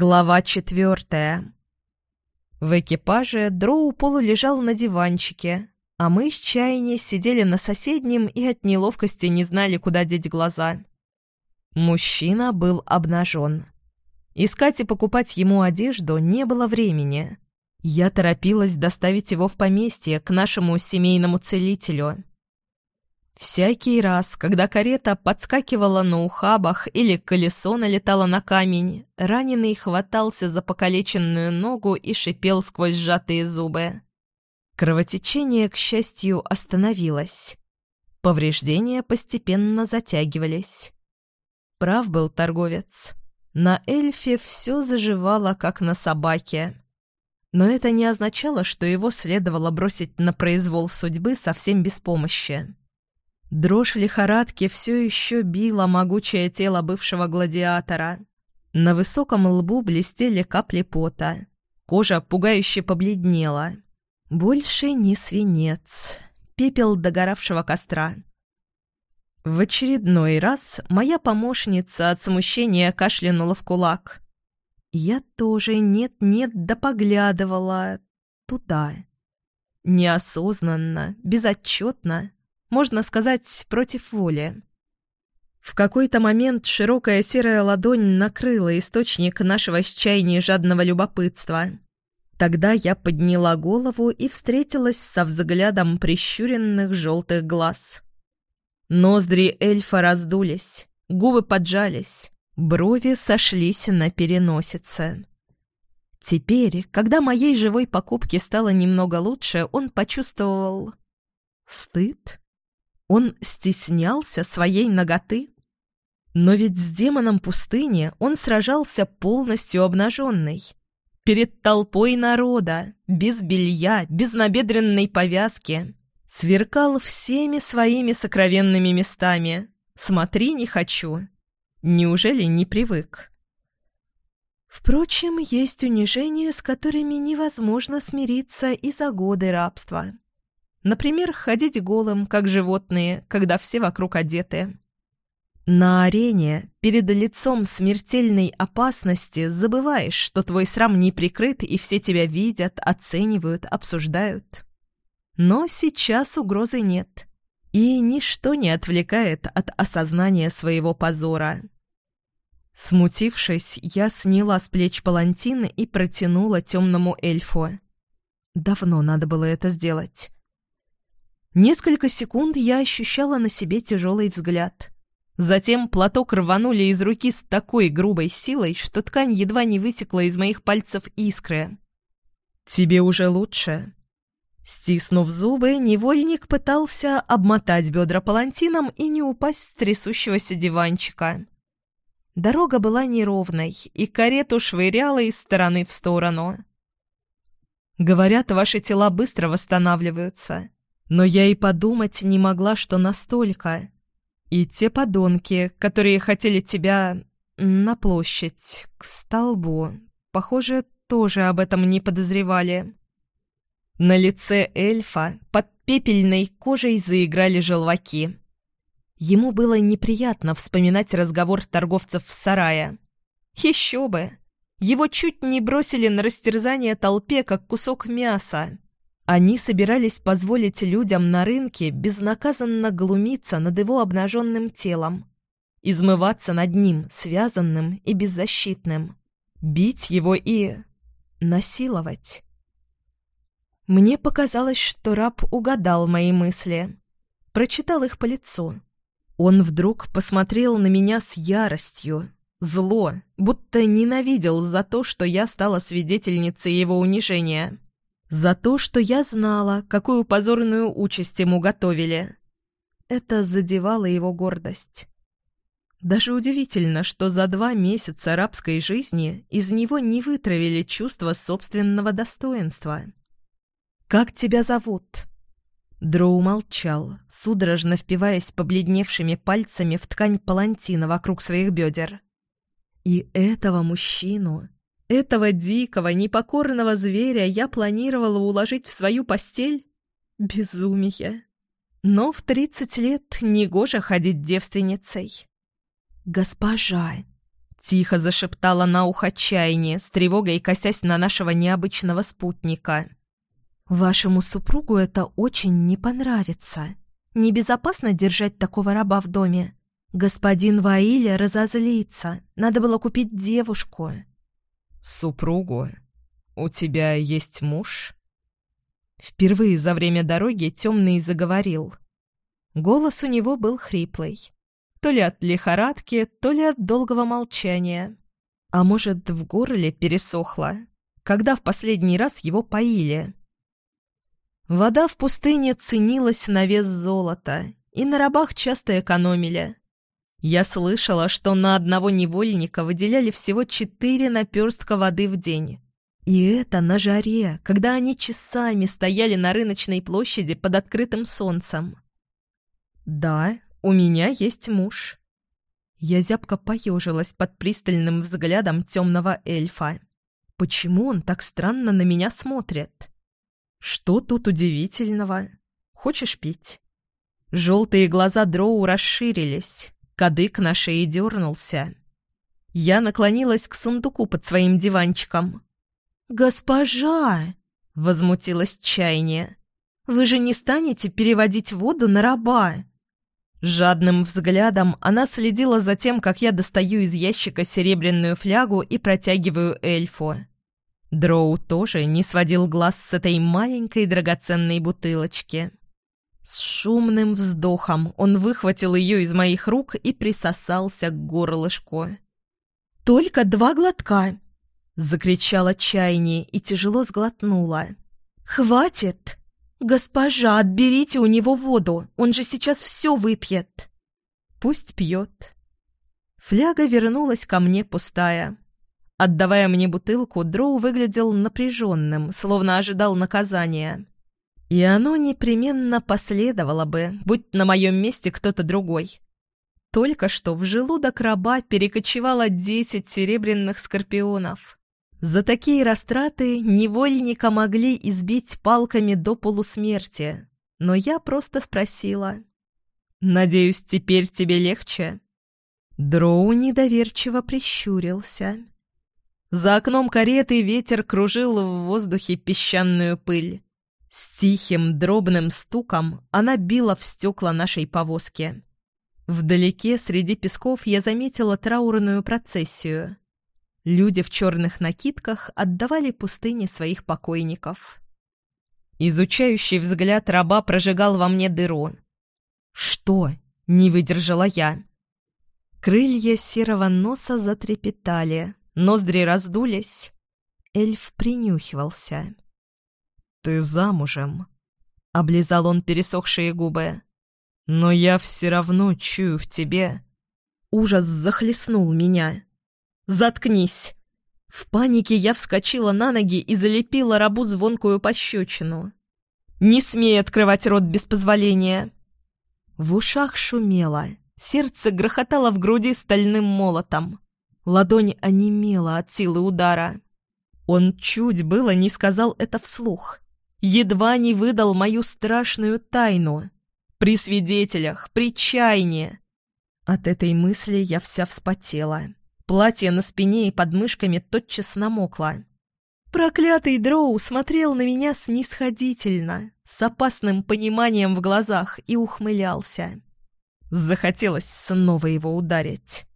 Глава четвертая. В экипаже Дроу полулежал на диванчике, а мы с Чайни сидели на соседнем и от неловкости не знали, куда деть глаза. Мужчина был обнажен. Искать и покупать ему одежду не было времени. Я торопилась доставить его в поместье к нашему семейному целителю. Всякий раз, когда карета подскакивала на ухабах или колесо налетало на камень, раненый хватался за покалеченную ногу и шипел сквозь сжатые зубы. Кровотечение, к счастью, остановилось. Повреждения постепенно затягивались. Прав был торговец. На эльфе все заживало, как на собаке. Но это не означало, что его следовало бросить на произвол судьбы совсем без помощи. Дрожь лихорадки все еще била могучее тело бывшего гладиатора. На высоком лбу блестели капли пота. Кожа пугающе побледнела. Больше не свинец. Пепел догоравшего костра. В очередной раз моя помощница от смущения кашлянула в кулак. Я тоже нет-нет да поглядывала туда. Неосознанно, безотчетно, можно сказать, против воли. В какой-то момент широкая серая ладонь накрыла источник нашего с жадного любопытства. Тогда я подняла голову и встретилась со взглядом прищуренных желтых глаз. Ноздри эльфа раздулись, губы поджались, брови сошлись на переносице. Теперь, когда моей живой покупке стало немного лучше, он почувствовал... стыд? Он стеснялся своей ноготы? Но ведь с демоном пустыни он сражался полностью обнаженный. Перед толпой народа, без белья, без набедренной повязки. Сверкал всеми своими сокровенными местами. Смотри, не хочу. Неужели не привык? Впрочем, есть унижения, с которыми невозможно смириться из-за годы рабства. Например, ходить голым, как животные, когда все вокруг одеты. На арене, перед лицом смертельной опасности, забываешь, что твой срам не прикрыт и все тебя видят, оценивают, обсуждают. Но сейчас угрозы нет, и ничто не отвлекает от осознания своего позора. Смутившись, я сняла с плеч палантин и протянула темному эльфу. Давно надо было это сделать. Несколько секунд я ощущала на себе тяжелый взгляд. Затем платок рванули из руки с такой грубой силой, что ткань едва не вытекла из моих пальцев искры. «Тебе уже лучше?» Стиснув зубы, невольник пытался обмотать бедра палантином и не упасть с трясущегося диванчика. Дорога была неровной, и карету швыряла из стороны в сторону. «Говорят, ваши тела быстро восстанавливаются. Но я и подумать не могла, что настолько. И те подонки, которые хотели тебя на площадь, к столбу, похоже, тоже об этом не подозревали. На лице эльфа под пепельной кожей заиграли желваки. Ему было неприятно вспоминать разговор торговцев в сарае. Еще бы! Его чуть не бросили на растерзание толпе, как кусок мяса. Они собирались позволить людям на рынке безнаказанно глумиться над его обнаженным телом, измываться над ним, связанным и беззащитным, бить его и... насиловать. Мне показалось, что раб угадал мои мысли, прочитал их по лицу. Он вдруг посмотрел на меня с яростью, зло, будто ненавидел за то, что я стала свидетельницей его унижения. За то, что я знала, какую позорную участь ему готовили. Это задевало его гордость. Даже удивительно, что за два месяца рабской жизни из него не вытравили чувство собственного достоинства. «Как тебя зовут?» Дроу молчал, судорожно впиваясь побледневшими пальцами в ткань палантина вокруг своих бедер. И этого мужчину этого дикого, непокорного зверя я планировала уложить в свою постель? Безумие. Но в тридцать лет негоже ходить девственницей. «Госпожа!» Тихо зашептала на ухо чайни, с тревогой косясь на нашего необычного спутника. «Вашему супругу это очень не понравится. Небезопасно держать такого раба в доме. Господин Ваиля разозлится. Надо было купить девушку». «Супругу? У тебя есть муж?» Впервые за время дороги темный заговорил. Голос у него был хриплый. То ли от лихорадки, то ли от долгого молчания. А может, в горле пересохло, когда в последний раз его поили. Вода в пустыне ценилась на вес золота, и на рабах часто экономили. Я слышала, что на одного невольника выделяли всего четыре наперстка воды в день. И это на жаре, когда они часами стояли на рыночной площади под открытым солнцем. «Да, у меня есть муж». Я зябко поежилась под пристальным взглядом темного эльфа. «Почему он так странно на меня смотрит?» «Что тут удивительного? Хочешь пить?» Желтые глаза Дроу расширились, кадык на шее дернулся. Я наклонилась к сундуку под своим диванчиком. «Госпожа!» — возмутилась чайне. «Вы же не станете переводить воду на раба?» Жадным взглядом она следила за тем, как я достаю из ящика серебряную флягу и протягиваю эльфу. Дроу тоже не сводил глаз с этой маленькой драгоценной бутылочки. С шумным вздохом он выхватил ее из моих рук и присосался к горлышку. «Только два глотка!» — закричала Чайни и тяжело сглотнула. «Хватит!» «Госпожа, отберите у него воду, он же сейчас все выпьет». «Пусть пьет». Фляга вернулась ко мне пустая. Отдавая мне бутылку, Дроу выглядел напряженным, словно ожидал наказания. И оно непременно последовало бы, будь на моем месте кто-то другой. Только что в желудок раба перекочевало десять серебряных скорпионов. За такие растраты невольника могли избить палками до полусмерти, но я просто спросила. «Надеюсь, теперь тебе легче?» Дроу недоверчиво прищурился. За окном кареты ветер кружил в воздухе песчаную пыль. С тихим дробным стуком она била в стекла нашей повозки. Вдалеке, среди песков, я заметила траурную процессию. Люди в черных накидках отдавали пустыне своих покойников. Изучающий взгляд раба прожигал во мне дыру. «Что?» — не выдержала я. Крылья серого носа затрепетали, ноздри раздулись. Эльф принюхивался. «Ты замужем?» — облизал он пересохшие губы. «Но я все равно чую в тебе...» Ужас захлестнул меня. «Заткнись!» В панике я вскочила на ноги и залепила рабу звонкую пощечину. «Не смей открывать рот без позволения!» В ушах шумело, сердце грохотало в груди стальным молотом. Ладонь онемела от силы удара. Он чуть было не сказал это вслух. Едва не выдал мою страшную тайну. При свидетелях, при чайне. От этой мысли я вся вспотела. Платье на спине и под мышками тотчас намокло. Проклятый Дроу смотрел на меня снисходительно, с опасным пониманием в глазах и ухмылялся. Захотелось снова его ударить.